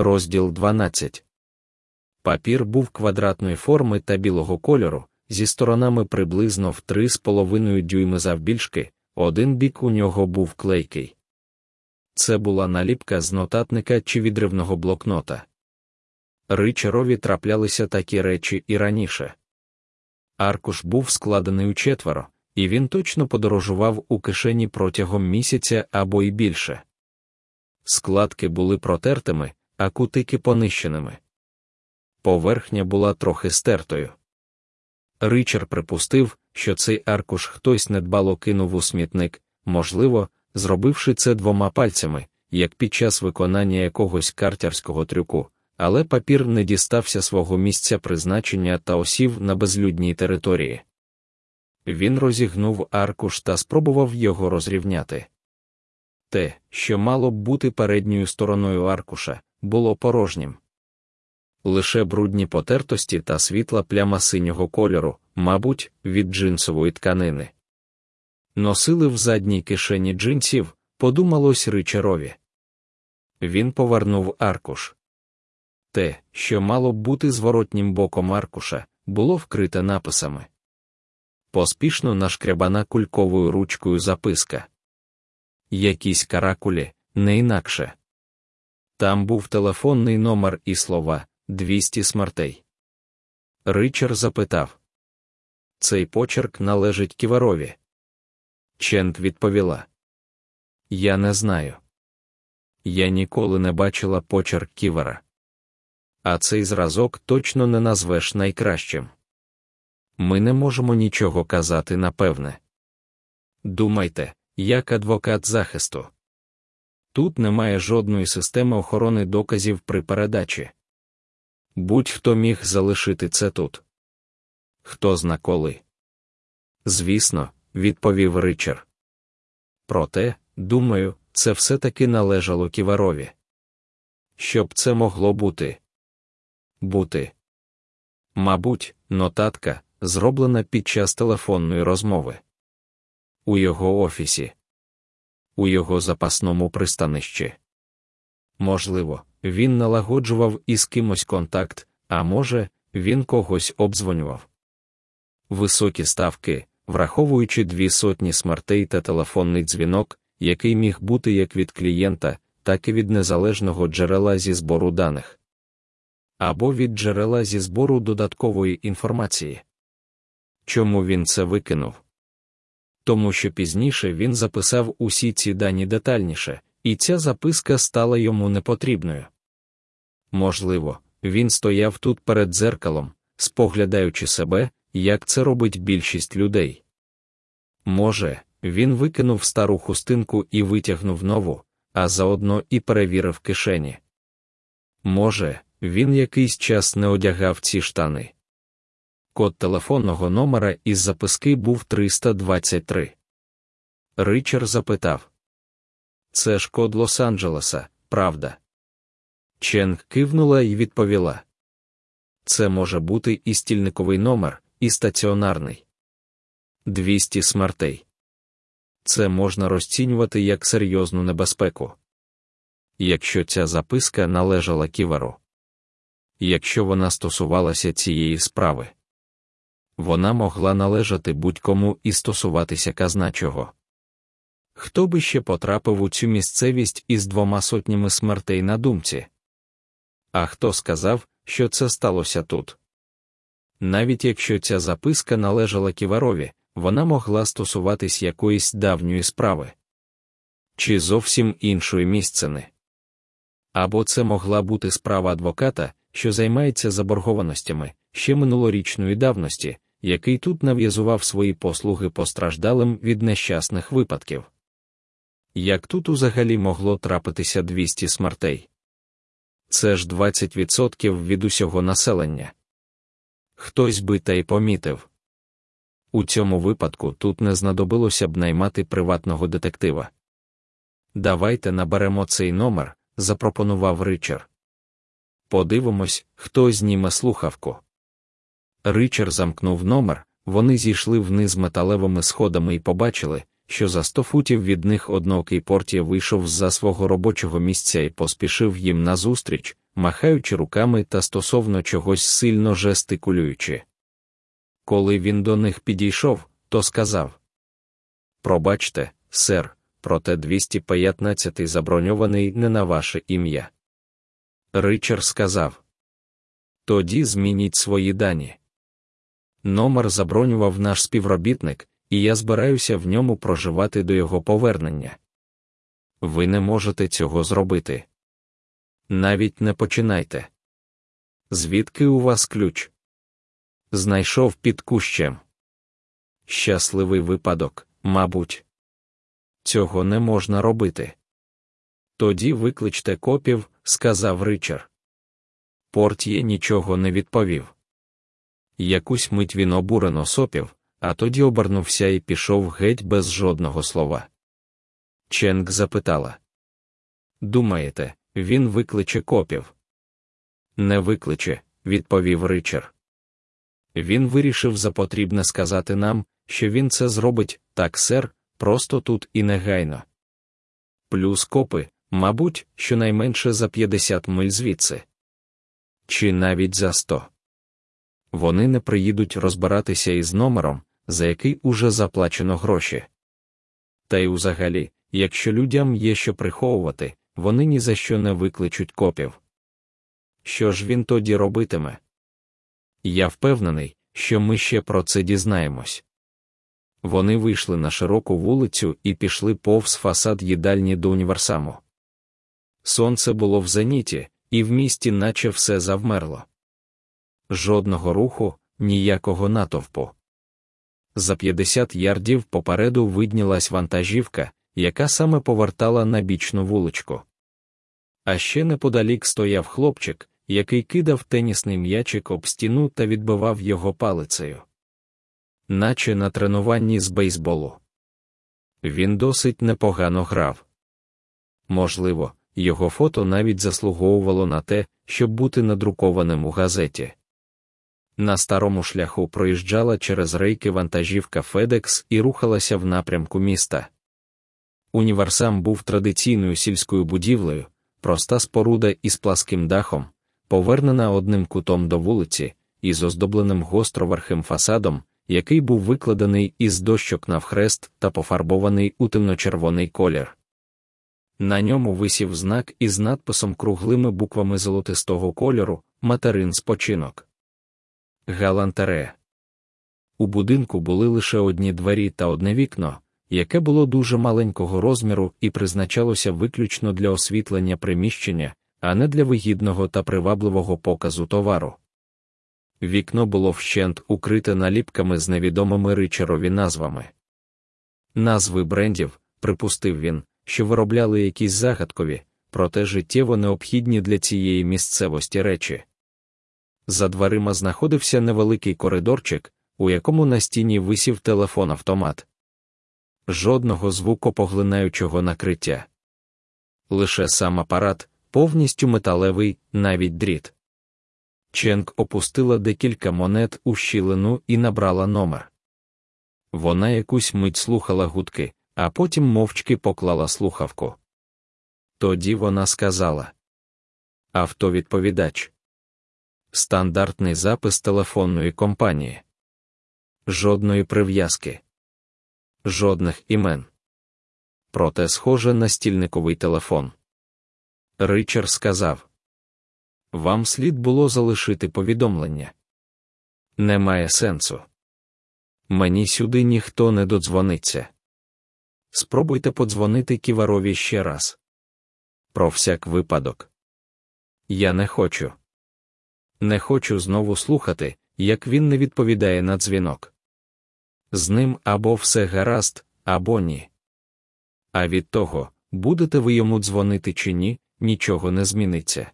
Розділ 12. Папір був квадратної форми та білого кольору, зі сторонами приблизно в 3,5 дюйми завбільшки, один бік у нього був клейкий. Це була наліпка з нотатника чи відривного блокнота. Ричарові траплялися такі речі і раніше. Аркуш був складений у четверо, і він точно подорожував у кишені протягом місяця або й більше. Складки були протертими, а кутики понищеними. Поверхня була трохи стертою. Ричар припустив, що цей аркуш хтось недбало кинув у смітник, можливо, зробивши це двома пальцями, як під час виконання якогось картярського трюку, але папір не дістався свого місця призначення та осів на безлюдній території. Він розігнув аркуш та спробував його розрівняти. Те, що мало б бути передньою стороною аркуша, було порожнім. Лише брудні потертості та світла пляма синього кольору, мабуть, від джинсової тканини. Носили в задній кишені джинсів, подумалось Ричарові. Він повернув аркуш. Те, що мало б бути зворотнім боком аркуша, було вкрите написами. Поспішно нашкрябана кульковою ручкою записка. Якісь каракулі, не інакше. Там був телефонний номер і слова 200 смертей. Ричард запитав. Цей почерк належить ківарові. Чент відповіла. Я не знаю. Я ніколи не бачила почерк ківера. А цей зразок точно не назвеш найкращим. Ми не можемо нічого казати напевне. Думайте, як адвокат захисту. Тут немає жодної системи охорони доказів при передачі. Будь-хто міг залишити це тут. Хто зна коли. Звісно, відповів Ричард. Проте, думаю, це все-таки належало ківарові. Щоб це могло бути. Бути. Мабуть, нотатка, зроблена під час телефонної розмови. У його офісі, у його запасному пристанищі. Можливо, він налагоджував із кимось контакт, а може, він когось обдзвонював. Високі ставки, враховуючи дві сотні смертей та телефонний дзвінок, який міг бути як від клієнта, так і від незалежного джерела зі збору даних, або від джерела зі збору додаткової інформації. Чому він це викинув? Тому що пізніше він записав усі ці дані детальніше, і ця записка стала йому непотрібною. Можливо, він стояв тут перед дзеркалом, споглядаючи себе, як це робить більшість людей. Може, він викинув стару хустинку і витягнув нову, а заодно і перевірив кишені. Може, він якийсь час не одягав ці штани. Код телефонного номера із записки був 323. Ричард запитав Це ж код Лос-Анджелеса, правда? Ченг кивнула і відповіла: Це може бути і стільниковий номер, і стаціонарний. 200 смертей. Це можна розцінювати як серйозну небезпеку. Якщо ця записка належала ківеру, якщо вона стосувалася цієї справи, вона могла належати будь-кому і стосуватися казначого. Хто би ще потрапив у цю місцевість із двома сотнями смертей на думці? А хто сказав, що це сталося тут? Навіть якщо ця записка належала ківарові, вона могла стосуватись якоїсь давньої справи чи зовсім іншої місцини. Або це могла бути справа адвоката, що займається заборгованостями ще минулорічної давності, який тут нав'язував свої послуги постраждалим від нещасних випадків. Як тут взагалі могло трапитися 200 смертей? Це ж 20% від усього населення. Хтось би та й помітив. У цьому випадку тут не знадобилося б наймати приватного детектива. Давайте наберемо цей номер, запропонував Ричард. Подивимось, хто зніме слухавку. Ричард замкнув номер, вони зійшли вниз металевими сходами і побачили, що за сто футів від них одноокий портія вийшов з за свого робочого місця і поспішив їм назустріч, махаючи руками та стосовно чогось сильно жестикулюючи. Коли він до них підійшов, то сказав: Пробачте, сер, проте 215 заброньований не на ваше ім'я. Ричард сказав: Тоді змініть свої дані. Номер забронював наш співробітник, і я збираюся в ньому проживати до його повернення. Ви не можете цього зробити. Навіть не починайте. Звідки у вас ключ? Знайшов під кущем. Щасливий випадок, мабуть. Цього не можна робити. Тоді викличте копів, сказав Ричард. Портє нічого не відповів. Якусь мить він обурено сопів, а тоді обернувся і пішов геть без жодного слова. Ченк запитала. Думаєте, він викличе копів? Не викличе, відповів Ричард. Він вирішив за потрібне сказати нам, що він це зробить, так, сер, просто тут і негайно. Плюс копи, мабуть, щонайменше за 50 миль звідси. Чи навіть за 100. Вони не приїдуть розбиратися із номером, за який уже заплачено гроші. Та й узагалі, якщо людям є що приховувати, вони ні за що не викличуть копів. Що ж він тоді робитиме? Я впевнений, що ми ще про це дізнаємось. Вони вийшли на широку вулицю і пішли повз фасад їдальні до універсаму. Сонце було в зеніті, і в місті наче все завмерло. Жодного руху, ніякого натовпу. За 50 ярдів попереду виднілась вантажівка, яка саме повертала на бічну вуличку. А ще неподалік стояв хлопчик, який кидав тенісний м'ячик об стіну та відбивав його палицею. Наче на тренуванні з бейсболу. Він досить непогано грав. Можливо, його фото навіть заслуговувало на те, щоб бути надрукованим у газеті. На старому шляху проїжджала через рейки вантажівка Федекс і рухалася в напрямку міста. Універсам був традиційною сільською будівлею, проста споруда із пласким дахом, повернена одним кутом до вулиці, із оздобленим гостроверхим фасадом, який був викладений із дощок навхрест та пофарбований у темно-червоний колір. На ньому висів знак із надписом круглими буквами золотистого кольору Материн спочинок. Галантере. У будинку були лише одні двері та одне вікно, яке було дуже маленького розміру і призначалося виключно для освітлення приміщення, а не для вигідного та привабливого показу товару. Вікно було вщент укрите наліпками з невідомими ричарові назвами. Назви брендів, припустив він, що виробляли якісь загадкові, проте життєво необхідні для цієї місцевості речі. За дверима знаходився невеликий коридорчик, у якому на стіні висів телефон автомат. Жодного звукопоглинаючого накриття. Лише сам апарат, повністю металевий, навіть дріт. Ченк опустила декілька монет у щілину і набрала номер. Вона якусь мить слухала гудки, а потім мовчки поклала слухавку. Тоді вона сказала: Автовідповідач. Стандартний запис телефонної компанії. Жодної прив'язки, жодних імен. Проте схоже на стільниковий телефон. Ричард сказав: Вам слід було залишити повідомлення. Немає сенсу. Мені сюди ніхто не додзвониться. Спробуйте подзвонити ківарові ще раз. Про всяк випадок. Я не хочу. Не хочу знову слухати, як він не відповідає на дзвінок. З ним або все гаразд, або ні. А від того, будете ви йому дзвонити чи ні, нічого не зміниться.